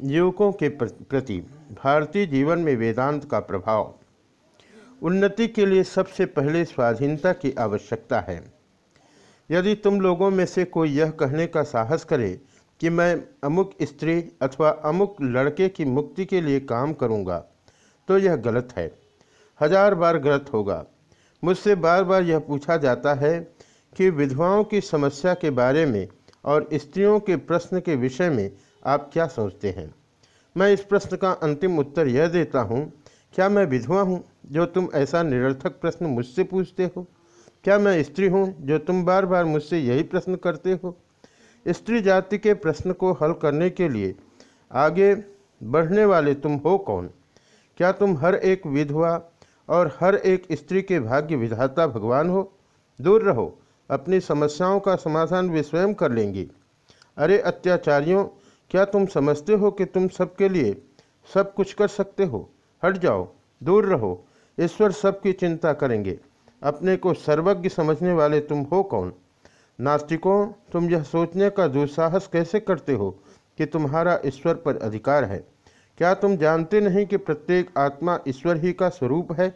युवकों के प्रति भारतीय जीवन में वेदांत का प्रभाव उन्नति के लिए सबसे पहले स्वाधीनता की आवश्यकता है। यदि तुम लोगों में से कोई यह कहने का साहस करे कि मैं अमुक स्त्री अथवा अमुक लड़के की मुक्ति के लिए काम करूँगा, तो यह गलत है। हज़ार बार गलत होगा। मुझसे बार बार यह पूछा जाता है कि विधवाओं की समस्या के बारे में और स्त्रियों के प्रश्न के विषय में आप क्या सोचते हैं? मैं इस प्रश्न का अंतिम उत्तर यह देता हूँ, क्या मैं विधवा हूँ जो तुम ऐसा निरर्थक प्रश्न मुझसे पूछते हो? क्या मैं स्त्री हूँ जो तुम बार बार मुझसे यही प्रश्न करते हो? स्त्री जाति के प्रश्न को हल करने के लिए आगे बढ़ने वाले तुम हो कौन? क्या तुम हर एक विधवा और हर एक स्त्री के भाग्य विधाता भगवान हो? दूर रहो, अपनी समस्याओं का समाधान वे स्वयं कर लेंगी। अरे अत्याचारियों क्या तुम समझते हो कि तुम सबके लिए सब कुछ कर सकते हो? हट जाओ, दूर रहो, ईश्वर सबकी चिंता करेंगे। अपने को सर्वज्ञ समझने वाले तुम हो कौन? नास्तिकों, तुम यह सोचने का दुस्साहस कैसे करते हो कि तुम्हारा ईश्वर पर अधिकार है? क्या तुम जानते नहीं कि प्रत्येक आत्मा ईश्वर ही का स्वरूप है?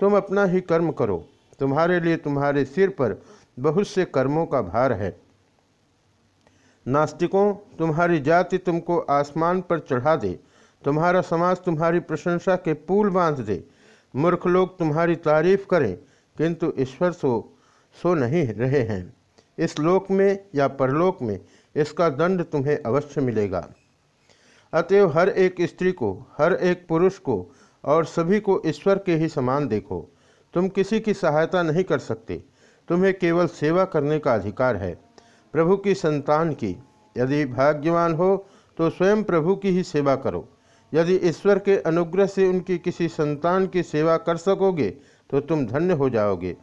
तुम अपना ही कर्म करो। तुम्हारे लिए तुम्हारे सिर पर बहुत से कर्मों का भार है। नास्तिकों, तुम्हारी जाति तुमको आसमान पर चढ़ा दे। तुम्हारा समाज तुम्हारी प्रशंसा के पुल बाँध दे। मूर्ख लोग तुम्हारी तारीफ़ करें, किंतु ईश्वर सो सो नहीं रहे हैं। इस लोक में या परलोक में इसका दंड तुम्हें अवश्य मिलेगा। अतएव हर एक स्त्री को, हर एक पुरुष को और सभी को ईश्वर के ही समान देखो। तुम किसी की सहायता नहीं कर सकते। तुम्हें केवल सेवा करने का अधिकार है। प्रभु की संतान की। यदि भाग्यवान हो तो स्वयं प्रभु की ही सेवा करो। यदि ईश्वर के अनुग्रह से उनकी किसी संतान की सेवा कर सकोगे तो तुम धन्य हो जाओगे।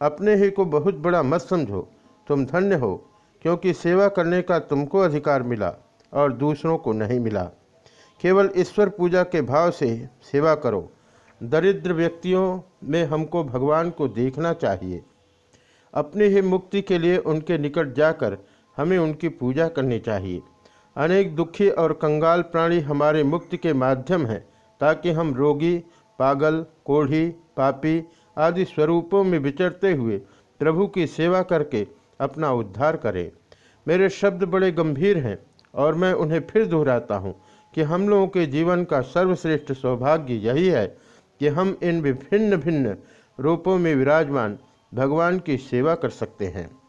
अपने ही को बहुत बड़ा मत समझो। तुम धन्य हो, क्योंकि सेवा करने का तुमको अधिकार मिला और दूसरों को नहीं मिला। केवल ईश्वर पूजा के भाव से सेवा करो। दरिद्र व्यक्तियों में हमको भगवान को देखना चाहिए। अपनी ही मुक्ति के लिए उनके निकट जाकर हमें उनकी पूजा करनी चाहिए। अनेक दुखी और कंगाल प्राणी हमारे मुक्ति के माध्यम हैं, ताकि हम रोगी, पागल, कोढ़ी, पापी आदि स्वरूपों में विचरते हुए प्रभु की सेवा करके अपना उद्धार करें। मेरे शब्द बड़े गंभीर हैं और मैं उन्हें फिर दोहराता हूँ कि हम लोगों के जीवन का सर्वश्रेष्ठ सौभाग्य यही है कि हम इन विभिन्न भिन्न रूपों में विराजमान भगवान की सेवा कर सकते हैं।